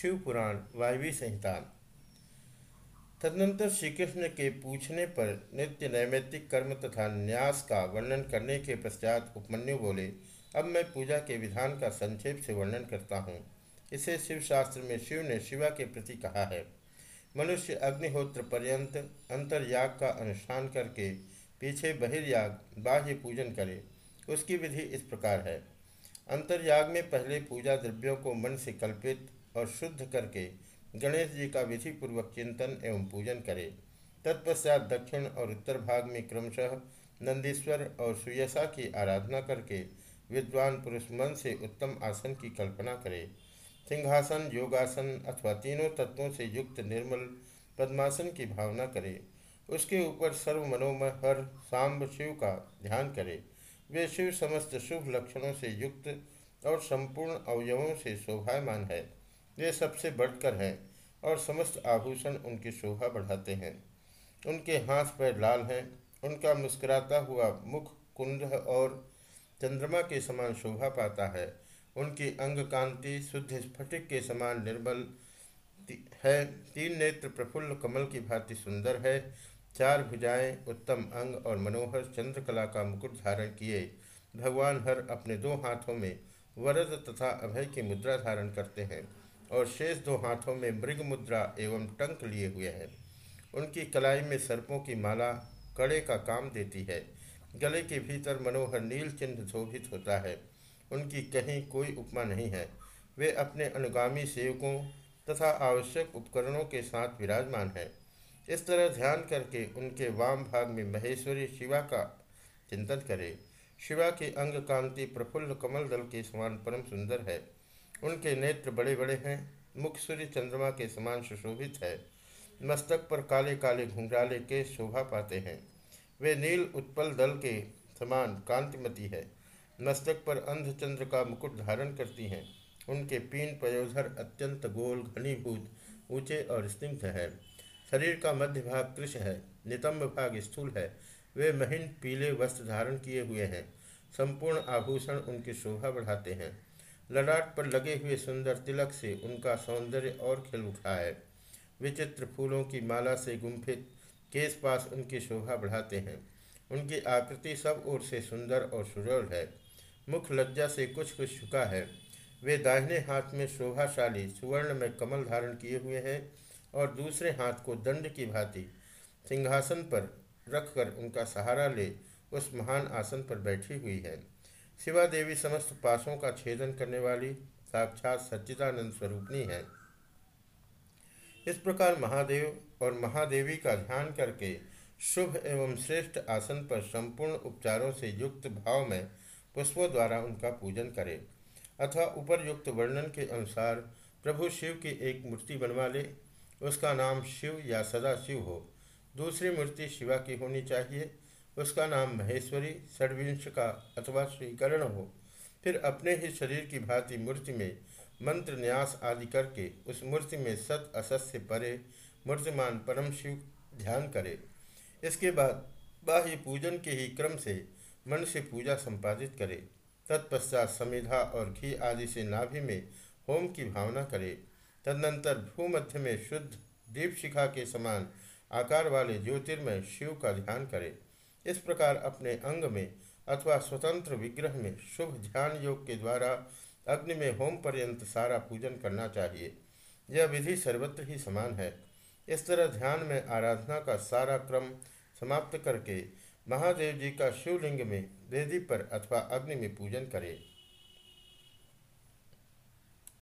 शिव पुराण, वायवी संहिता। तदनंतर श्री कृष्ण के पूछने पर नित्य नैमित्तिक कर्म तथा न्यास का वर्णन करने के पश्चात उपमन्यु बोले, अब मैं पूजा के विधान का संक्षेप से वर्णन करता हूँ। इसे शिव शास्त्र में शिव ने शिवा के प्रति कहा है। मनुष्य अग्निहोत्र पर्यंत अंतर्याग का अनुष्ठान करके पीछे बहिर्याग, बाह्य पूजन करे, उसकी विधि इस प्रकार है। अंतर्याग में पहले पूजा द्रव्यों को मन से कल्पित और शुद्ध करके गणेश जी का विधि पूर्वक चिंतन एवं पूजन करे। तत्पश्चात दक्षिण और उत्तर भाग में क्रमशः नंदीश्वर और सुयसा की आराधना करके विद्वान पुरुष मन से उत्तम आसन की कल्पना करे। सिंहासन, योगासन अथवा तीनों तत्वों से युक्त निर्मल पद्मासन की भावना करे। उसके ऊपर सर्व मनोमहर सांब शिव का ध्यान करे। वे शिव समस्त शुभ लक्षणों से युक्त और संपूर्ण अवयवों से शोभायमान है। वे सबसे बढ़कर हैं और समस्त आभूषण उनकी शोभा बढ़ाते हैं। उनके हाथ पैर लाल हैं, उनका मुस्कुराता हुआ मुख कुंड और चंद्रमा के समान शोभा पाता है। उनकी अंग कांति शुद्ध स्फटिक के समान निर्मल है। तीन नेत्र प्रफुल्ल कमल की भांति सुंदर है। चार भुजाएँ उत्तम अंग और मनोहर चंद्रकला का मुकुट धारण किए। भगवान हर अपने दो हाथों में वरद तथा अभय की मुद्रा धारण करते हैं। और शेष दो हाथों में मृग मुद्रा एवं टंक लिए हुए हैं। उनकी कलाई में सर्पों की माला कड़े का काम देती है। गले के भीतर मनोहर नील चिन्ह शोभित होता है। उनकी कहीं कोई उपमा नहीं है। वे अपने अनुगामी सेवकों तथा आवश्यक उपकरणों के साथ विराजमान है। इस तरह ध्यान करके उनके वाम भाग में महेश्वरी शिवा का चिंतन करें। शिवा की अंग कांति प्रफुल्ल कमल दल के समान परम सुंदर है। उनके नेत्र बड़े बड़े हैं, मुख सूर्य चंद्रमा के समान सुशोभित है। मस्तक पर काले काले घुंघराले के शोभा पाते हैं। वे नील उत्पल दल के समान कांतिमती है। मस्तक पर अंधचंद्र का मुकुट धारण करती हैं। उनके पीन पयोधर अत्यंत गोल, घनीभूत, ऊँचे और स्निग्ध है। शरीर का मध्य भाग कृष है, नितंब भाग स्थूल है। वे महीन पीले वस्त्र धारण किए हुए हैं। संपूर्ण आभूषण उनकी शोभा बढ़ाते हैं। ललाट पर लगे हुए सुंदर तिलक से उनका सौंदर्य और खिल उठा है। विचित्र फूलों की माला से गुम्फित केस पास उनकी शोभा बढ़ाते हैं। उनकी आकृति सब ओर से सुंदर और सुजल है। मुख लज्जा से कुछ कुछ झुका है। वे दाहिने हाथ में शोभाशाली सुवर्ण में कमल धारण किए हुए हैं और दूसरे हाथ को दंड की भांति सिंहासन पर रखकर उनका सहारा ले उस महान आसन पर बैठी हुई है। शिवा देवी समस्त पासों का छेदन करने वाली साक्षात सच्चिदानंद स्वरूपनी है। इस प्रकार महादेव और महादेवी का ध्यान करके शुभ एवं श्रेष्ठ आसन पर संपूर्ण उपचारों से युक्त भाव में पुष्पों द्वारा उनका पूजन करें, अथवा उपरयुक्त वर्णन के अनुसार प्रभु शिव की एक मूर्ति बनवा ले, उसका नाम शिव या सदा शिव हो। दूसरी मूर्ति शिवा की होनी चाहिए उसका नाम महेश्वरी, षडविंश का अथवा श्रीकरण हो। फिर अपने ही शरीर की भांति मूर्ति में मंत्र न्यास आदि करके उस मूर्ति में सत असत से परे मूर्तिमान परम शिव ध्यान करे। इसके बाद बाह्य पूजन के ही क्रम से मन से पूजा संपादित करे। तत्पश्चात समिधा और घी आदि से नाभि में होम की भावना करे। तदनंतर भूमध्य में शुद्ध दीप शिखा के समान आकार वाले ज्योतिर्मय शिव का ध्यान करें। इस प्रकार अपने अंग में अथवा स्वतंत्र विग्रह में शुभ ध्यान योग के द्वारा अग्नि में होम पर्यंत सारा पूजन करना चाहिए। यह विधि सर्वत्र ही समान है। इस तरह ध्यान में आराधना का सारा क्रम समाप्त करके महादेव जी का शिवलिंग में वेदी पर अथवा अग्नि में पूजन करें।